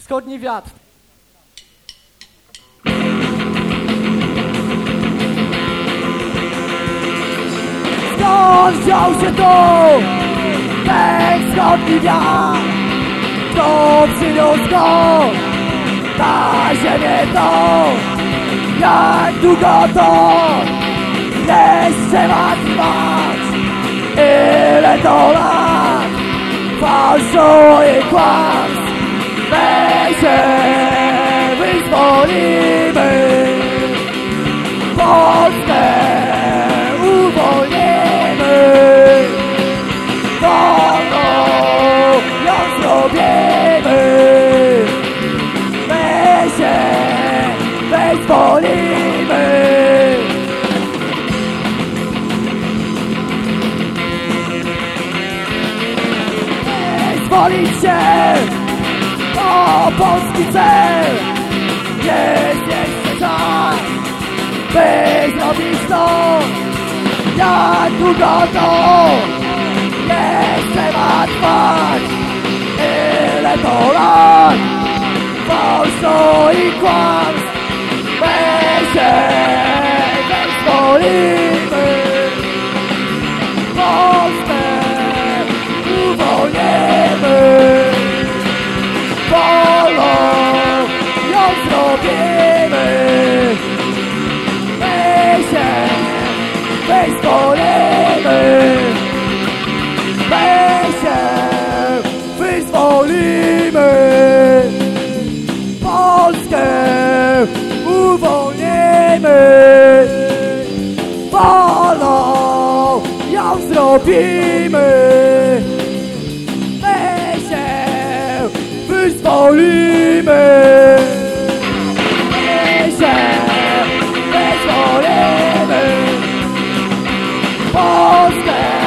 Wschodni wiatr. Skąd wziął się tu ten wschodni wiatr? Kto przyniósł go na ziemię to? Jak długo to jeszcze ma trwać? Ile to lat fałszu i kłamstw wyzwolimy Polskę uwolnimy. Wolną ją zrobimy My się wyzwolimy Wyzwolić się To polski cel Jest jeszcze czas By zrobić to. Jak długo to? Jeszcze ma trwać. Ile to lat. Fałszu i kłamstw. My się wyzwolimy Wolimy Polskę uwolnimy. Wolą ją zrobimy. My się wyzwolimy. My Polskę